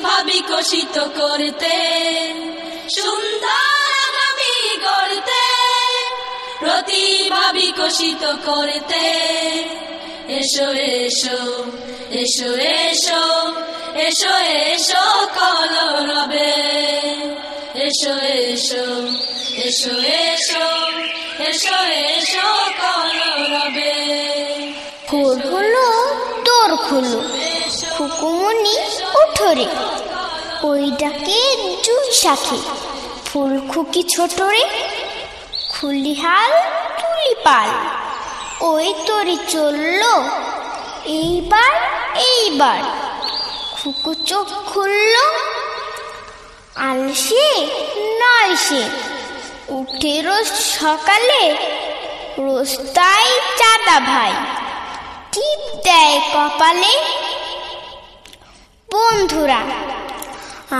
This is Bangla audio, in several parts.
বিকশিত করতে, সুন্দর আগামী গড়তে প্রতিভা বিকশিত করতে। এসো এসো এসো এসো এসো এসো কলরবে। এসো এসো এসো এসো এসো এসো কলরবে। ভোর হলো, তোর হলো খুকুমনি উঠোরে ওই ডাকে জুই শাখে। ফুল খুকি ছোটরে, খুলিহাল তুলি পাল ওই তরি চলল এইবার এইবার। খুকু চোখ খুলল, আলসে নয় সে উঠে রোজ সকালে রোজ তাই চাঁদা ভাই। টিপ দেয় কপালে বন্ধুরা,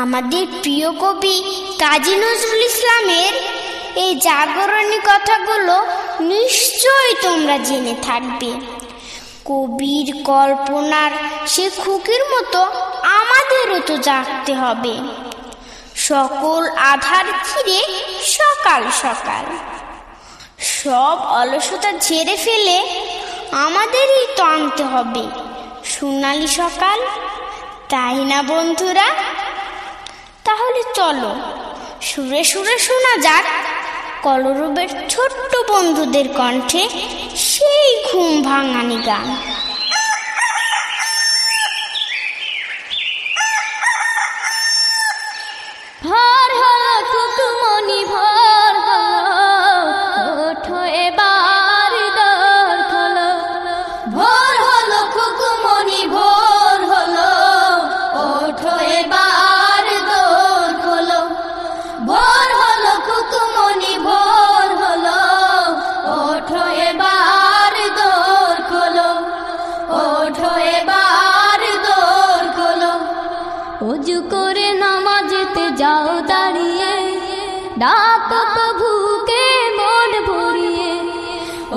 আমাদের প্রিয় কবি কাজী নজরুল ইসলামের এই জাগরণী কথাগুলো নিশ্চয়ই তোমরা জেনে থাকবে। কবির কল্পনার সে খুকির মতো আমাদেরও তো জাগতে হবে। সকল আধার ছিঁড়ে সকাল সকাল। সব অলসতা ঝেড়ে ফেলে আমাদেরই তো আনতে হবে। সোনালি সকাল তাই না, বন্ধুরা? তাহলে চলো, সুরে সুরে শোনা যাক। কলরবের ছোট্ট বন্ধুদের কণ্ঠে সেই ঘুম ভাঙানি গান। ডাকো প্রভুকে মন ভরিয়ে।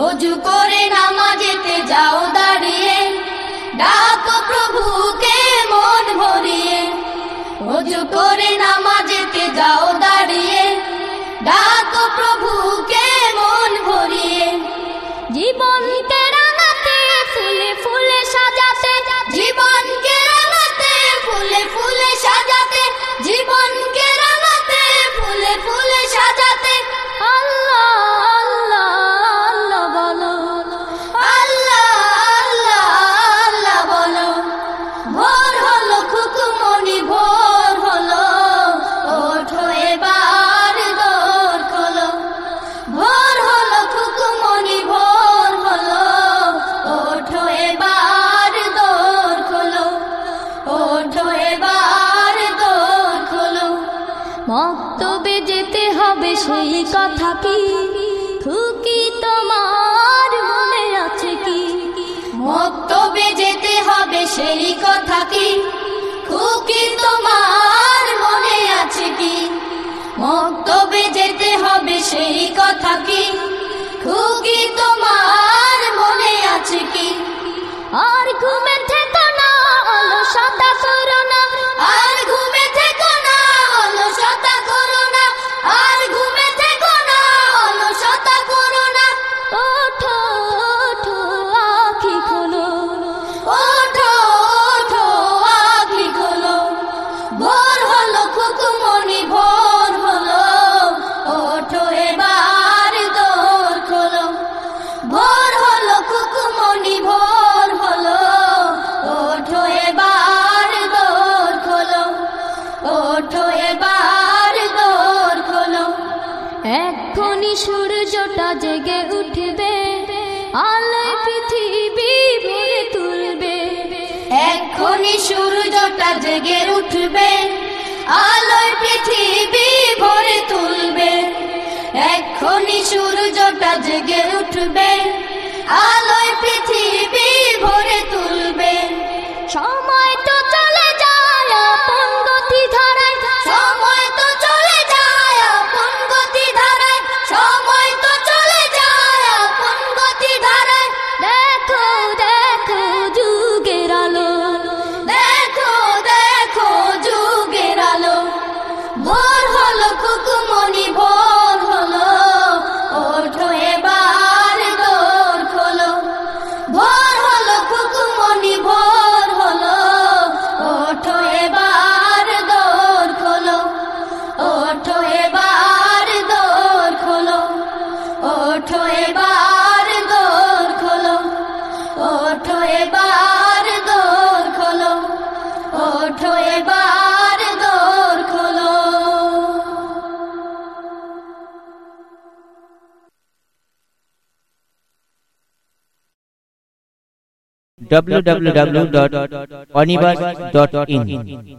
অজু করে নামাজেতে যাও দাঁড়িয়ে। ডাকো প্রভুকে মন ভরিয়ে। অজু করে নামাজেতে যাও দাঁড়িয়ে। ডাকো প্রভুকে মন ভরিয়ে। জীবনকে রাঙাতে ফুলে ফুলে সাজাতে। জীবনকে সেই কথা কি? খুকি তোমার মনে আছে কি? মক্তবে যেতে হবে সেই কথা কি? খুকি তোমার মনে আছে কি? মক্তবে যেতে হবে সেই কথা কি? খুকি তোমার মনে আছে কি? আর ঘুমে জেগে উঠবে আলোয় পৃথিবী ভরে তুলবে। এক্ষুনি সূর্যটা জেগে উঠবে www.onibus.in